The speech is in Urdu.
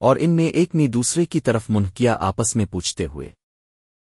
اور ان میں ایک نے دوسرے کی طرف منہ کیا آپس میں پوچھتے ہوئے۔